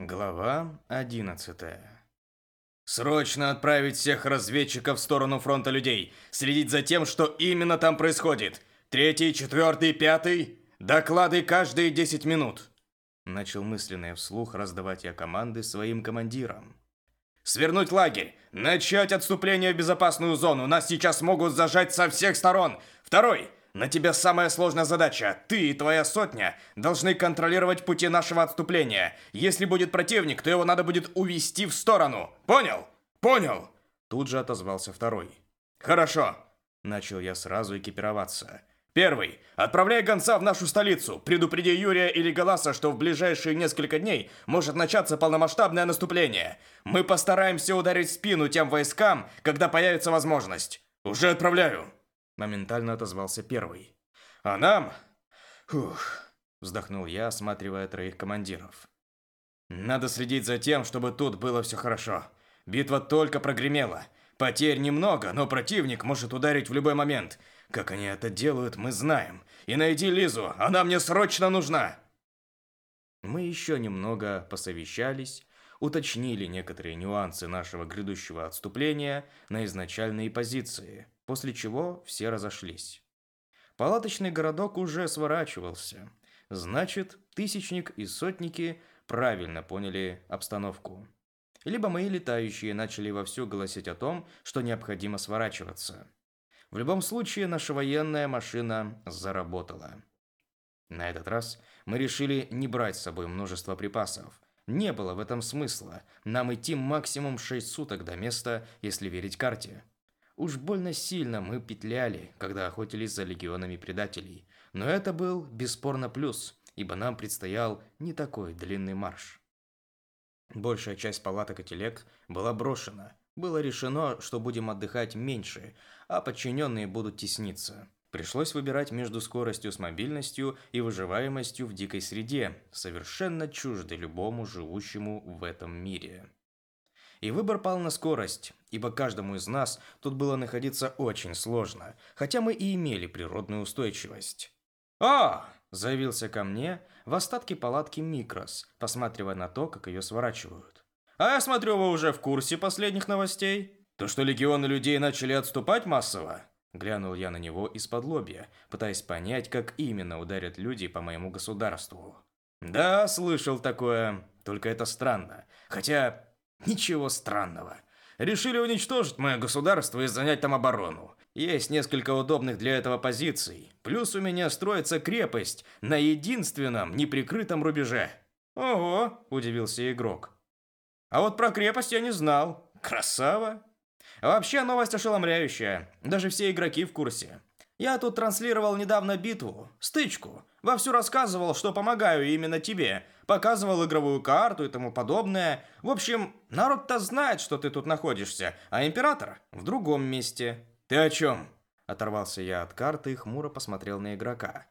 Глава 11. Срочно отправить всех разведчиков в сторону фронта людей, следить за тем, что именно там происходит. Третий, четвертый, пятый. Доклады каждые 10 минут. Начал мысленно вслух раздавать я команды своим командирам. Свернуть лагерь, начать отступление в безопасную зону. Нас сейчас могут зажать со всех сторон. Второй, на тебя самая сложная задача. Ты и твоя сотня должны контролировать пути нашего отступления. Если будет противник, то его надо будет увести в сторону. Понял? Понял. Тут же отозвался второй. Хорошо. Начал я сразу экипироваться. Первый. Отправляй гонца в нашу столицу. Предупреди Юрия или Галаса, что в ближайшие несколько дней может начаться полномасштабное наступление. Мы постараемся ударить спину тем войскам, когда появится возможность. Уже отправляю. Моментально отозвался первый. А нам... Фух, вздохнул я, осматривая троих командиров. Надо следить за тем, чтобы тут было все хорошо. Битва только прогремела. Потерь немного, но противник может ударить в любой момент. Как они это делают, мы знаем. И найди Лизу, она мне срочно нужна. Мы еще немного посовещались, уточнили некоторые нюансы нашего грядущего отступления на изначальные позиции – после чего все разошлись. Палаточный городок уже сворачивался. Значит, тысячник и сотники правильно поняли обстановку. Либо мои летающие начали вовсю голосить о том, что необходимо сворачиваться. В любом случае, наша военная машина заработала. На этот раз мы решили не брать с собой множество припасов. Не было в этом смысла. Нам идти максимум 6 суток до места, если верить карте. Уж больно сильно мы петляли, когда охотились за легионами предателей. Но это был бесспорно плюс, ибо нам предстоял не такой длинный марш. Большая часть палаток и телег была брошена. Было решено, что будем отдыхать меньше, а подчиненные будут тесниться. Пришлось выбирать между скоростью с мобильностью и выживаемостью в дикой среде, совершенно чуждой любому живущему в этом мире. И выбор пал на скорость, ибо каждому из нас тут было находиться очень сложно, хотя мы и имели природную устойчивость. «А!» – заявился ко мне в остатке палатки Микрос, посматривая на то, как ее сворачивают. «А я смотрю, вы уже в курсе последних новостей? То, что легионы людей начали отступать массово?» Глянул я на него из-под лобья, пытаясь понять, как именно ударят люди по моему государству. «Да, слышал такое, только это странно. Хотя Ничего странного. Решили уничтожить мое государство и занять там оборону. Есть несколько удобных для этого позиций. Плюс у меня строится крепость на единственном неприкрытом рубеже. Ого, удивился игрок. А вот про крепость я не знал. Красава. Вообще новость ошеломляющая. Даже все игроки в курсе. Я тут транслировал недавно битву, стычку. Вовсю рассказывал, что помогаю именно тебе. Показывал игровую карту и тому подобное. В общем, народ-то знает, что ты тут находишься, а император в другом месте. Ты о чем? Оторвался я от карты и хмуро посмотрел на игрока.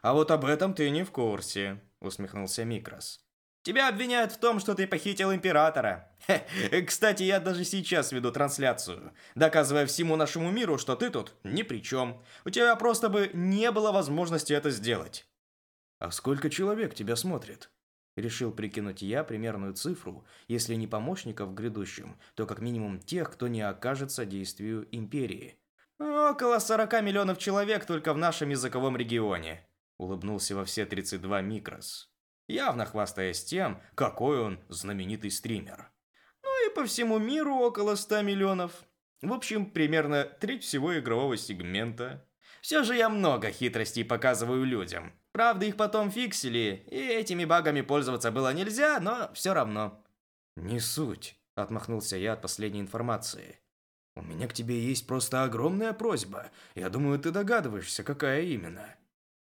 А вот об этом ты не в курсе, усмехнулся Микрос. Тебя обвиняют в том, что ты похитил императора. Хе, кстати, я даже сейчас веду трансляцию, доказывая всему нашему миру, что ты тут ни при чем. У тебя просто бы не было возможности это сделать. А сколько человек тебя смотрит? Решил прикинуть я примерную цифру, если не помощников в грядущем, то как минимум тех, кто не окажется действию империи. Около 40 миллионов человек только в нашем языковом регионе. Улыбнулся во все 32 микрос явно хвастаясь тем, какой он знаменитый стример. Ну и по всему миру около 100 миллионов. В общем, примерно треть всего игрового сегмента. Все же я много хитростей показываю людям. Правда, их потом фиксили, и этими багами пользоваться было нельзя, но все равно. «Не суть», — отмахнулся я от последней информации. «У меня к тебе есть просто огромная просьба. Я думаю, ты догадываешься, какая именно».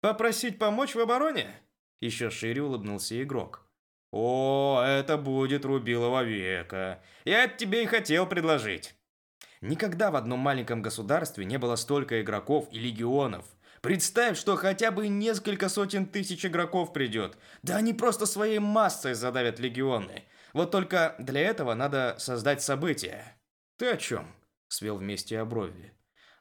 «Попросить помочь в обороне?» Еще шире улыбнулся игрок. «О, это будет Рубилова века. Я тебе и хотел предложить». Никогда в одном маленьком государстве не было столько игроков и легионов. Представь, что хотя бы несколько сотен тысяч игроков придет. Да они просто своей массой задавят легионы. Вот только для этого надо создать события. Ты о чем? Свел вместе оброви.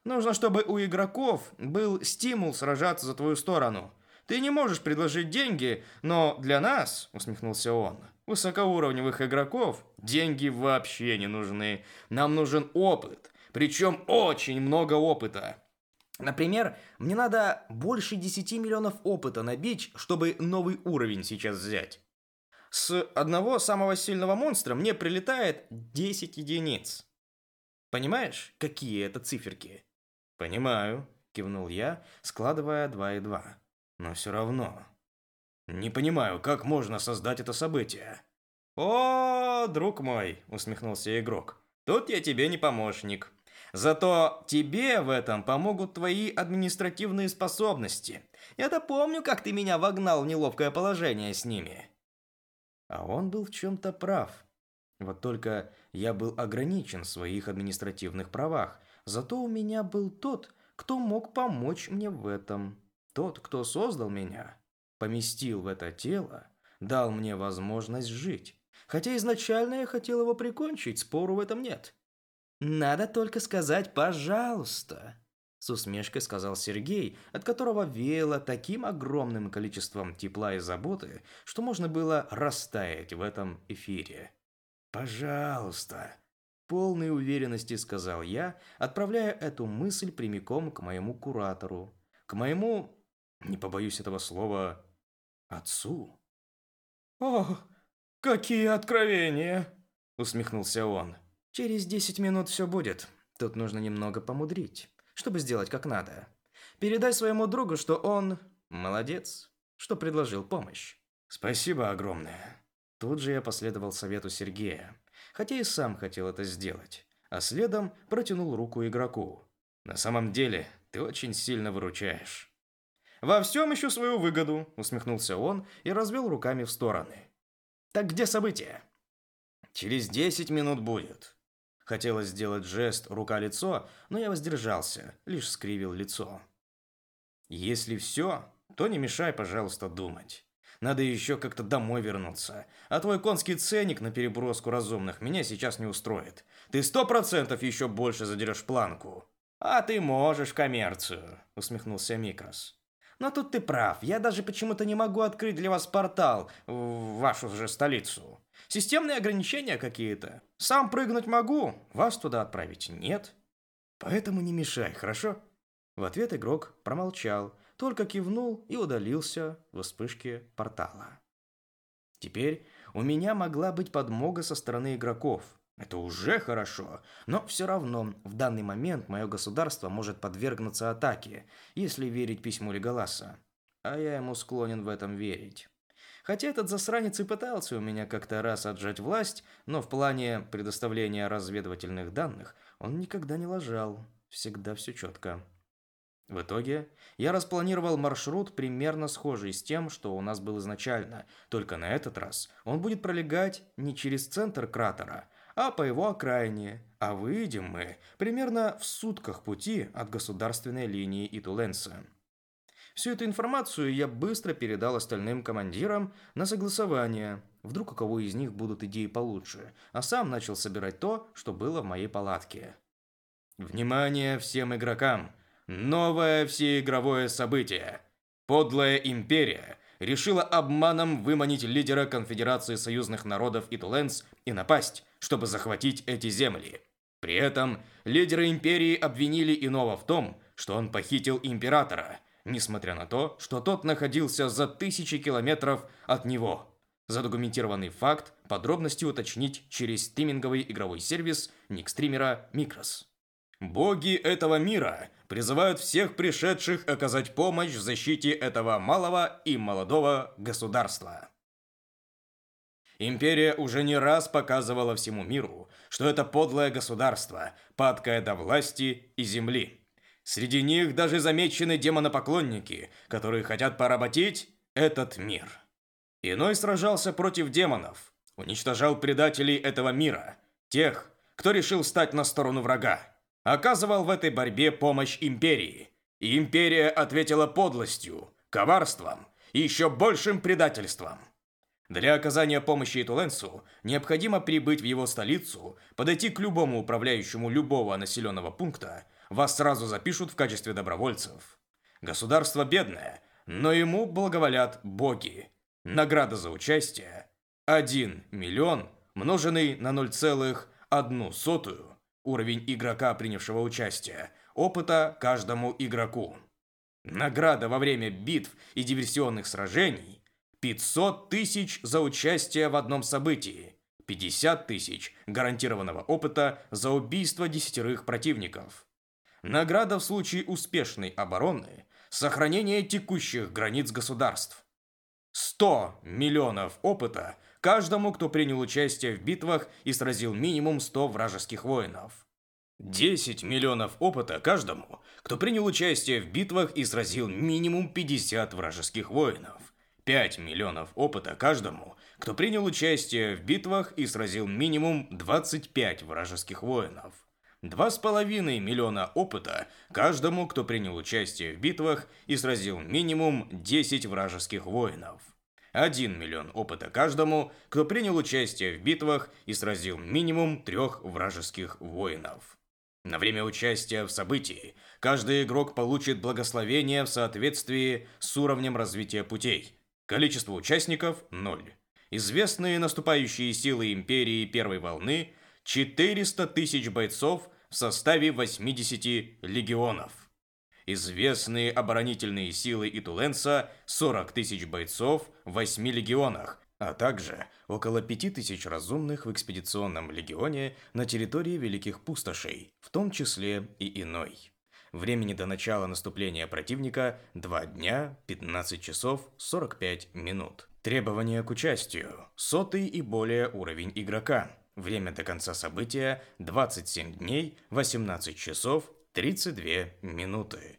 Нужно, чтобы у игроков был стимул сражаться за твою сторону. Ты не можешь предложить деньги, но для нас, усмехнулся он, Высокоуровневых игроков деньги вообще не нужны. Нам нужен опыт. Причем очень много опыта. Например, мне надо больше 10 миллионов опыта набить, чтобы новый уровень сейчас взять. С одного самого сильного монстра мне прилетает 10 единиц. Понимаешь, какие это циферки? Понимаю, кивнул я, складывая 2 и 2. Но все равно. Не понимаю, как можно создать это событие. О, друг мой, усмехнулся игрок. Тут я тебе не помощник. Зато тебе в этом помогут твои административные способности. Я-то помню, как ты меня вогнал в неловкое положение с ними. А он был в чем-то прав. Вот только я был ограничен в своих административных правах, зато у меня был тот, кто мог помочь мне в этом. Тот, кто создал меня, поместил в это тело, дал мне возможность жить. Хотя изначально я хотел его прикончить, спору в этом нет. Надо только сказать «пожалуйста», с усмешкой сказал Сергей, от которого веяло таким огромным количеством тепла и заботы, что можно было растаять в этом эфире. «Пожалуйста», – полной уверенности сказал я, отправляя эту мысль прямиком к моему куратору, к моему, не побоюсь этого слова, отцу. «О, какие откровения!» – усмехнулся он. «Через десять минут все будет. Тут нужно немного помудрить» чтобы сделать как надо. Передай своему другу, что он молодец, что предложил помощь. Спасибо огромное. Тут же я последовал совету Сергея, хотя и сам хотел это сделать, а следом протянул руку игроку. На самом деле, ты очень сильно выручаешь. Во всем ищу свою выгоду, усмехнулся он и развел руками в стороны. Так где событие? Через десять минут будет. Хотелось сделать жест рука-лицо, но я воздержался, лишь скривил лицо. Если все, то не мешай, пожалуйста, думать. Надо еще как-то домой вернуться. А твой конский ценник на переброску разумных меня сейчас не устроит. Ты сто процентов еще больше задерешь планку. А ты можешь коммерцию, усмехнулся Микрос. Но тут ты прав. Я даже почему-то не могу открыть для вас портал в вашу же столицу. Системные ограничения какие-то. Сам прыгнуть могу, вас туда отправить нет. Поэтому не мешай, хорошо? В ответ игрок промолчал, только кивнул и удалился в вспышке портала. Теперь у меня могла быть подмога со стороны игроков. Это уже хорошо, но все равно в данный момент мое государство может подвергнуться атаке, если верить письму Леголаса. А я ему склонен в этом верить. Хотя этот засранец и пытался у меня как-то раз отжать власть, но в плане предоставления разведывательных данных он никогда не лажал. Всегда все четко. В итоге я распланировал маршрут примерно схожий с тем, что у нас был изначально, только на этот раз он будет пролегать не через центр кратера, а по его окраине, а выйдем мы примерно в сутках пути от государственной линии Итуленса. Всю эту информацию я быстро передал остальным командирам на согласование. Вдруг у кого из них будут идеи получше, а сам начал собирать то, что было в моей палатке. Внимание всем игрокам! Новое всеигровое событие! Подлая империя решила обманом выманить лидера Конфедерации союзных народов Итуленс и напасть, чтобы захватить эти земли. При этом лидеры империи обвинили Иного в том, что он похитил императора – несмотря на то, что тот находился за тысячи километров от него. Задокументированный факт подробности уточнить через стриминговый игровой сервис никстримера Micros. Боги этого мира призывают всех пришедших оказать помощь в защите этого малого и молодого государства. Империя уже не раз показывала всему миру, что это подлое государство, падкое до власти и земли. Среди них даже замечены демонопоклонники, которые хотят поработить этот мир. Иной сражался против демонов, уничтожал предателей этого мира, тех, кто решил стать на сторону врага, оказывал в этой борьбе помощь империи. И империя ответила подлостью, коварством и еще большим предательством. Для оказания помощи Итуленсу необходимо прибыть в его столицу, подойти к любому управляющему любого населенного пункта вас сразу запишут в качестве добровольцев. Государство бедное, но ему благоволят боги. Награда за участие 1 миллион, умноженный на 0,1 уровень игрока, принявшего участие, опыта каждому игроку. Награда во время битв и диверсионных сражений 500 тысяч за участие в одном событии, 50 тысяч гарантированного опыта за убийство десятерых противников. Награда в случае успешной обороны – сохранение текущих границ государств. 100 миллионов опыта каждому, кто принял участие в битвах и сразил минимум 100 вражеских воинов. 10 миллионов опыта каждому, кто принял участие в битвах и сразил минимум 50 вражеских воинов. 5 миллионов опыта каждому, кто принял участие в битвах и сразил минимум 25 вражеских воинов. 2,5 миллиона опыта каждому, кто принял участие в битвах и сразил минимум 10 вражеских воинов. 1 миллион опыта каждому, кто принял участие в битвах и сразил минимум трех вражеских воинов. На время участия в событии каждый игрок получит благословение в соответствии с уровнем развития путей. Количество участников – 0. Известные наступающие силы Империи первой волны – 400 тысяч бойцов в составе 80 легионов. Известные оборонительные силы Итуленса – 40 тысяч бойцов в 8 легионах, а также около 5000 разумных в экспедиционном легионе на территории Великих Пустошей, в том числе и иной. Времени до начала наступления противника 2 дня, 15 часов, 45 минут. Требования к участию. Сотый и более уровень игрока. Время до конца события 27 дней, 18 часов, 32 минуты.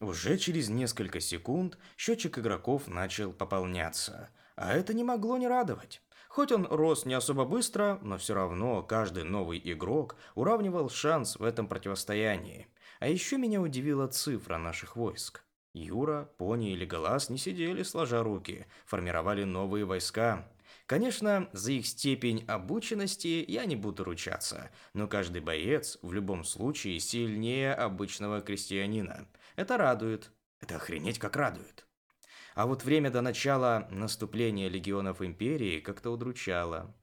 Уже через несколько секунд счетчик игроков начал пополняться – а это не могло не радовать. Хоть он рос не особо быстро, но все равно каждый новый игрок уравнивал шанс в этом противостоянии. А еще меня удивила цифра наших войск. Юра, Пони или Галас не сидели сложа руки, формировали новые войска. Конечно, за их степень обученности я не буду ручаться, но каждый боец в любом случае сильнее обычного крестьянина. Это радует. Это охренеть как радует. А вот время до начала наступления легионов Империи как-то удручало.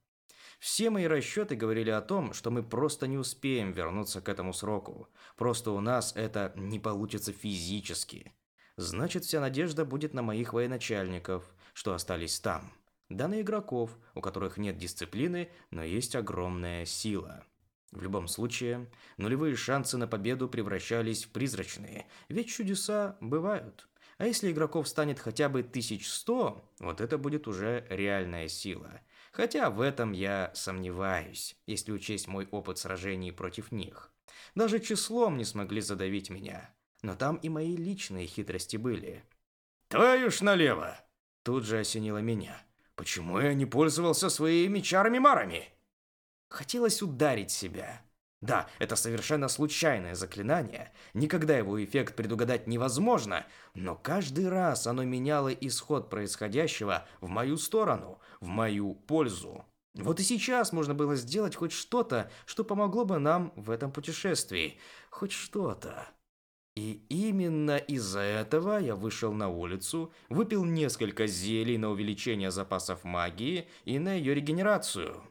Все мои расчеты говорили о том, что мы просто не успеем вернуться к этому сроку. Просто у нас это не получится физически. Значит, вся надежда будет на моих военачальников, что остались там. Да на игроков, у которых нет дисциплины, но есть огромная сила. В любом случае, нулевые шансы на победу превращались в призрачные, ведь чудеса бывают. А если игроков станет хотя бы 1100, вот это будет уже реальная сила. Хотя в этом я сомневаюсь, если учесть мой опыт сражений против них. Даже числом не смогли задавить меня. Но там и мои личные хитрости были. «Твою ж налево!» Тут же осенило меня. «Почему я не пользовался своими чарами-марами?» Хотелось ударить себя. Да, это совершенно случайное заклинание, никогда его эффект предугадать невозможно, но каждый раз оно меняло исход происходящего в мою сторону, в мою пользу. Вот и сейчас можно было сделать хоть что-то, что помогло бы нам в этом путешествии. Хоть что-то. И именно из-за этого я вышел на улицу, выпил несколько зелий на увеличение запасов магии и на ее регенерацию.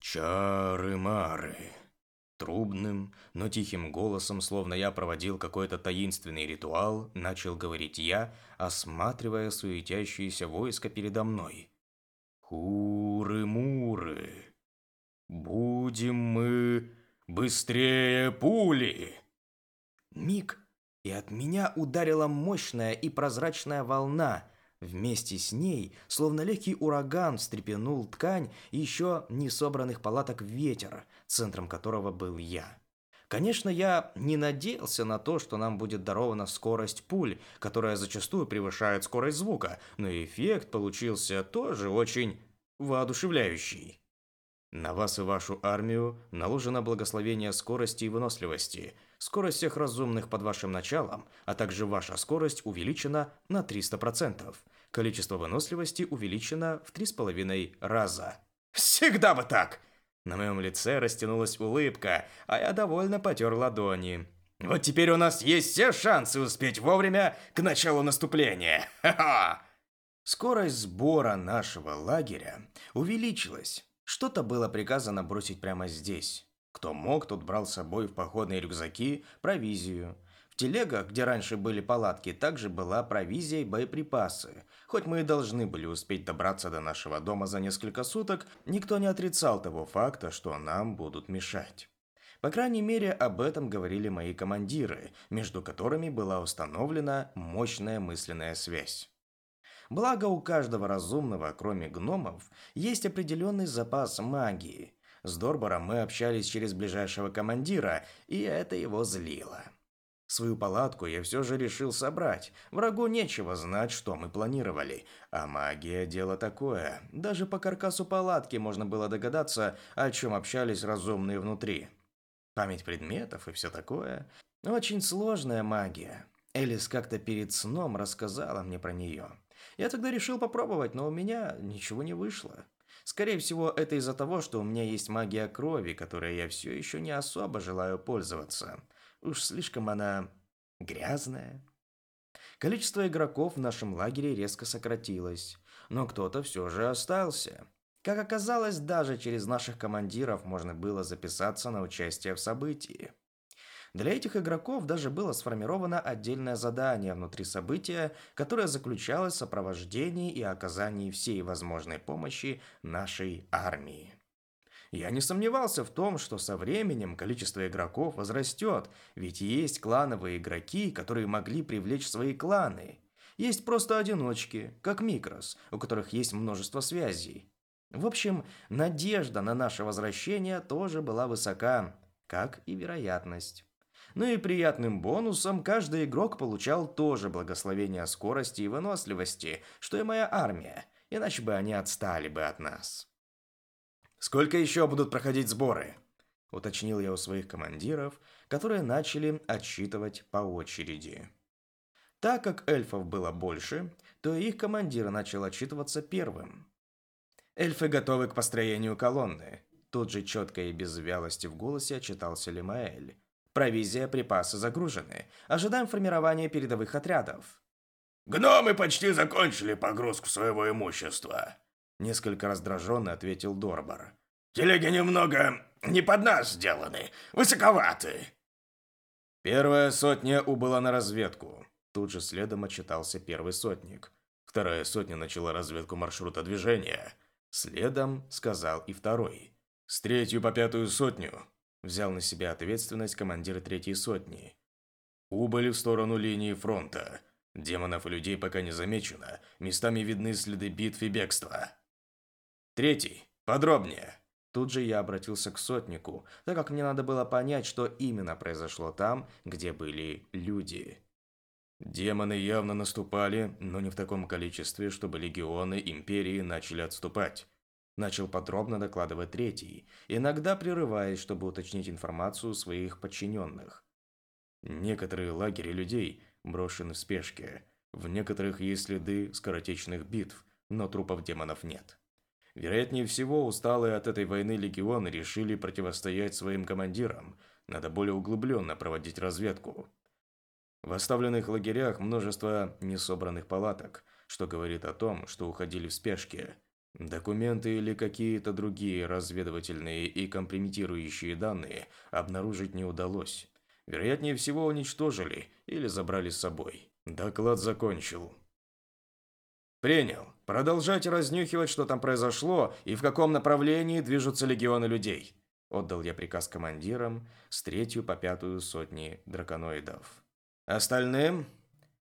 Чары-мары. Трубным, но тихим голосом, словно я проводил какой-то таинственный ритуал, начал говорить я, осматривая суетящиеся войска передо мной. «Хуры-муры! Будем мы быстрее пули!» Миг, и от меня ударила мощная и прозрачная волна, Вместе с ней, словно легкий ураган, встрепенул ткань еще не собранных палаток ветер, центром которого был я. Конечно, я не надеялся на то, что нам будет дарована скорость пуль, которая зачастую превышает скорость звука, но эффект получился тоже очень воодушевляющий. На вас и вашу армию наложено благословение скорости и выносливости – скорость всех разумных под вашим началом, а также ваша скорость увеличена на 300%. Количество выносливости увеличено в 3,5 раза. Всегда бы так! На моем лице растянулась улыбка, а я довольно потер ладони. Вот теперь у нас есть все шансы успеть вовремя к началу наступления. Ха-ха! Скорость сбора нашего лагеря увеличилась. Что-то было приказано бросить прямо здесь. Кто мог, тот брал с собой в походные рюкзаки провизию. В телегах, где раньше были палатки, также была провизия и боеприпасы. Хоть мы и должны были успеть добраться до нашего дома за несколько суток, никто не отрицал того факта, что нам будут мешать. По крайней мере, об этом говорили мои командиры, между которыми была установлена мощная мысленная связь. Благо у каждого разумного, кроме гномов, есть определенный запас магии. С Дорбором мы общались через ближайшего командира, и это его злило. Свою палатку я все же решил собрать. Врагу нечего знать, что мы планировали. А магия – дело такое. Даже по каркасу палатки можно было догадаться, о чем общались разумные внутри. Память предметов и все такое. Очень сложная магия. Элис как-то перед сном рассказала мне про нее. Я тогда решил попробовать, но у меня ничего не вышло. Скорее всего, это из-за того, что у меня есть магия крови, которой я все еще не особо желаю пользоваться. Уж слишком она грязная. Количество игроков в нашем лагере резко сократилось, но кто-то все же остался. Как оказалось, даже через наших командиров можно было записаться на участие в событии. Для этих игроков даже было сформировано отдельное задание внутри события, которое заключалось в сопровождении и оказании всей возможной помощи нашей армии. Я не сомневался в том, что со временем количество игроков возрастет, ведь есть клановые игроки, которые могли привлечь свои кланы. Есть просто одиночки, как Микрос, у которых есть множество связей. В общем, надежда на наше возвращение тоже была высока, как и вероятность. Ну и приятным бонусом каждый игрок получал тоже благословение скорости и выносливости, что и моя армия, иначе бы они отстали бы от нас. «Сколько еще будут проходить сборы?» – уточнил я у своих командиров, которые начали отсчитывать по очереди. Так как эльфов было больше, то их командир начал отчитываться первым. Эльфы готовы к построению колонны. Тут же четко и без вялости в голосе отчитался Лимаэль. Провизия, припасы загружены. Ожидаем формирования передовых отрядов. Гномы почти закончили погрузку своего имущества. Несколько раздраженно ответил Дорбар. Телеги немного не под нас сделаны, высоковаты. Первая сотня убыла на разведку. Тут же следом отчитался первый сотник. Вторая сотня начала разведку маршрута движения. Следом сказал и второй. С третью по пятую сотню взял на себя ответственность командир третьей сотни. Убыли в сторону линии фронта. Демонов и людей пока не замечено, местами видны следы битв и бегства. Третий. Подробнее. Тут же я обратился к сотнику, так как мне надо было понять, что именно произошло там, где были люди. Демоны явно наступали, но не в таком количестве, чтобы легионы Империи начали отступать. Начал подробно докладывать третий, иногда прерываясь, чтобы уточнить информацию своих подчиненных. Некоторые лагеря людей брошены в спешке. В некоторых есть следы скоротечных битв, но трупов демонов нет. Вероятнее всего, усталые от этой войны легионы решили противостоять своим командирам. Надо более углубленно проводить разведку. В оставленных лагерях множество несобранных палаток, что говорит о том, что уходили в спешке. Документы или какие-то другие разведывательные и компрометирующие данные обнаружить не удалось. Вероятнее всего уничтожили или забрали с собой. Доклад закончил. Принял. Продолжайте разнюхивать, что там произошло и в каком направлении движутся легионы людей. Отдал я приказ командирам с третью по пятую сотни драконоидов. Остальным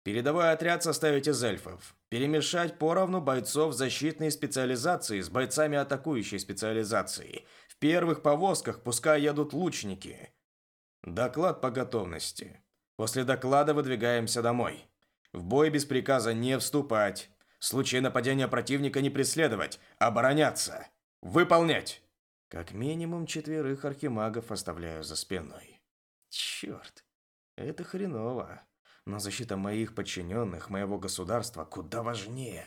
передовой отряд составить из эльфов. Перемешать поровну бойцов защитной специализации с бойцами атакующей специализации. В первых повозках пускай едут лучники. Доклад по готовности. После доклада выдвигаемся домой. В бой без приказа не вступать. В случае нападения противника не преследовать, обороняться. Выполнять. Как минимум четверых архимагов оставляю за спиной. Черт. Это хреново. Но защита моих подчиненных, моего государства куда важнее.